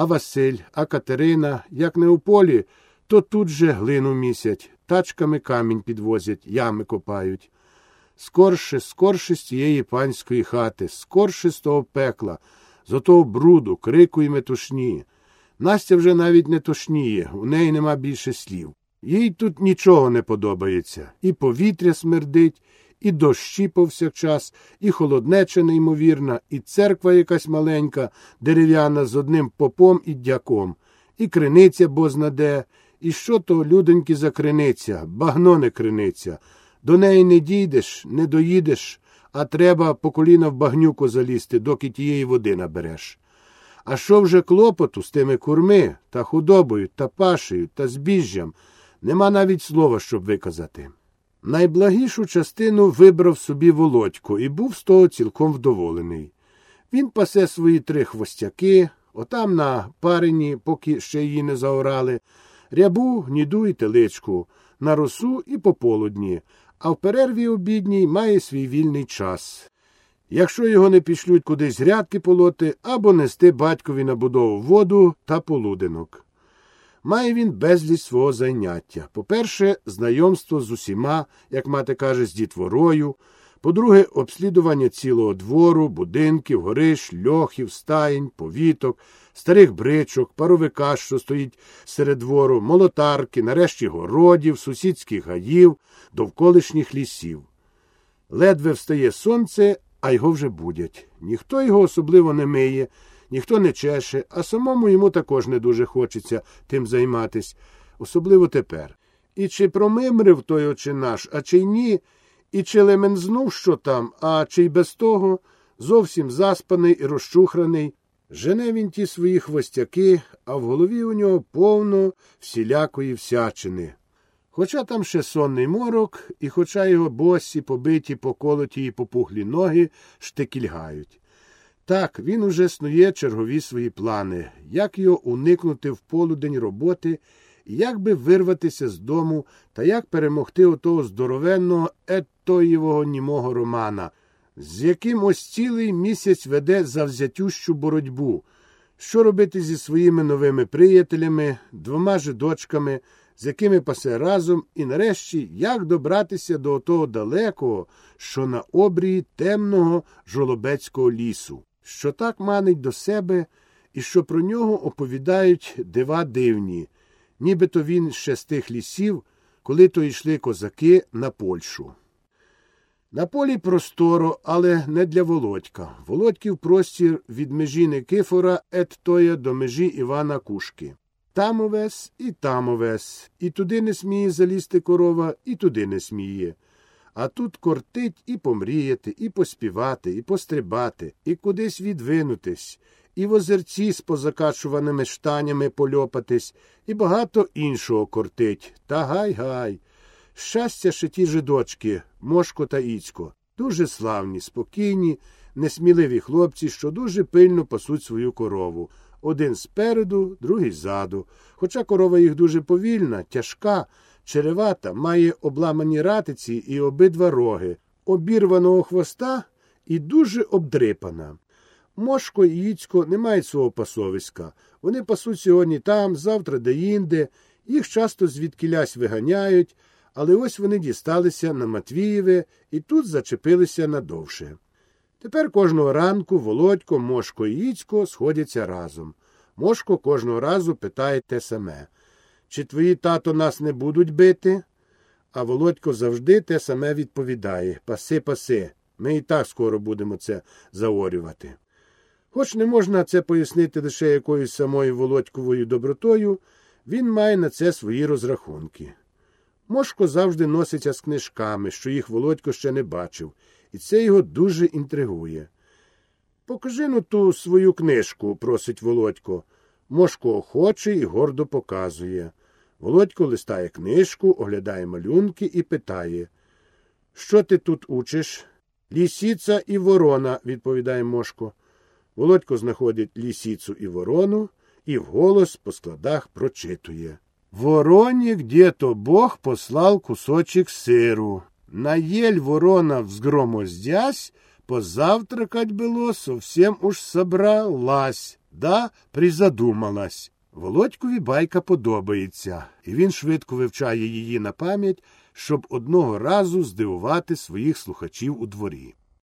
А Василь, а Катерина, як не у полі, то тут же глину місять, тачками камінь підвозять, ями копають. Скорше, скорше з тієї панської хати, скорше з того пекла, з отого бруду, крику і метушні. Настя вже навіть не тошніє, у неї нема більше слів. Їй тут нічого не подобається. І повітря смердить, і дощі повсякчас, і холоднеча неймовірна, і церква якась маленька, дерев'яна з одним попом і дяком, і криниця бознаде, і що то, людоньки, за криниця, багно не криниця. До неї не дійдеш, не доїдеш, а треба по коліна в багнюку залізти, доки тієї води набереш. А що вже клопоту з тими курми та худобою, та пашею, та збіжжям, нема навіть слова, щоб виказати. Найблагішу частину вибрав собі володько і був з того цілком вдоволений. Він пасе свої три хвостяки, отам на парині, поки ще її не заорали, рябу, гніду і теличку, на росу і пополудні, а в перерві обідній має свій вільний час. Якщо його не пішлють кудись грядки полоти або нести батькові на будову воду та полуденок. Має він безліч свого заняття. По-перше, знайомство з усіма, як мати каже, з дітворою. По-друге, обслідування цілого двору, будинків, гориш, льохів, стаєнь, повіток, старих бричок, паровика, що стоїть серед двору, молотарки, нарешті городів, сусідських гаїв, довколишніх лісів. Ледве встає сонце, а його вже будять. Ніхто його особливо не миє, ніхто не чеше, а самому йому також не дуже хочеться тим займатись, особливо тепер. І чи промимрив той очі наш, а чи ні, і чи лемензнув, що там, а чи й без того, зовсім заспаний і розчухраний. Жене він ті свої хвостяки, а в голові у нього повно всілякої всячини. Хоча там ще сонний морок, і хоча його босі, побиті, поколоті і попухлі ноги штикільгають. Так, він уже снує чергові свої плани, як його уникнути в полудень роботи, як би вирватися з дому та як перемогти отого здоровенного еттоєвого німого романа, з яким ось цілий місяць веде завзятющу боротьбу, що робити зі своїми новими приятелями, двома жидочками, з якими пасе разом, і нарешті як добратися до того далекого, що на обрії темного жолобецького лісу що так манить до себе і що про нього оповідають дива дивні, нібито він ще з тих лісів, коли то йшли козаки на Польщу. На полі просторо, але не для Володька. Володьків простір від межі Никифора Еттоя до межі Івана Кушки. Там овес і там овес, і туди не сміє залізти корова, і туди не сміє. А тут кортить і помріяти, і поспівати, і пострибати, і кудись відвинутись, і в озерці з позакачуваними штанями польопатись, і багато іншого кортить. Та гай гай. Щастя, ще ті жидочки, Мошко та Іцько, дуже славні, спокійні, несміливі хлопці, що дуже пильно пасуть свою корову. Один спереду, другий ззаду. Хоча корова їх дуже повільна, тяжка. Черевата має обламані ратиці і обидва роги, обірваного хвоста і дуже обдрипана. Мошко і Їцько не мають свого пасовиська. Вони пасуть сьогодні там, завтра деінде, їх часто звідкілясь виганяють, але ось вони дісталися на Матвієве і тут зачепилися надовше. Тепер кожного ранку Володько, Мошко і Їцько сходяться разом. Мошко кожного разу питає те саме. Чи твої тато нас не будуть бити? А Володько завжди те саме відповідає Паси, паси, ми і так скоро будемо це заорювати. Хоч не можна це пояснити лише якоюсь самою Володьковою добротою, він має на це свої розрахунки. Мошко завжди носиться з книжками, що їх Володько ще не бачив, і це його дуже інтригує. Покажи ну ту свою книжку, просить Володько. Мошко охоче і гордо показує. Володько листає книжку, оглядає малюнки і питає Що ти тут учиш? Лісіця і ворона, відповідає Мошко. Володько знаходить лісіцу і ворону і вголос по складах прочитує. Вороні где-то Бог послал кусочек сиру. Наель ворона взгромоздясь, позавтракать было, совсем уж собралась. Да, призадумалась. Володькові байка подобається, і він швидко вивчає її на пам'ять, щоб одного разу здивувати своїх слухачів у дворі.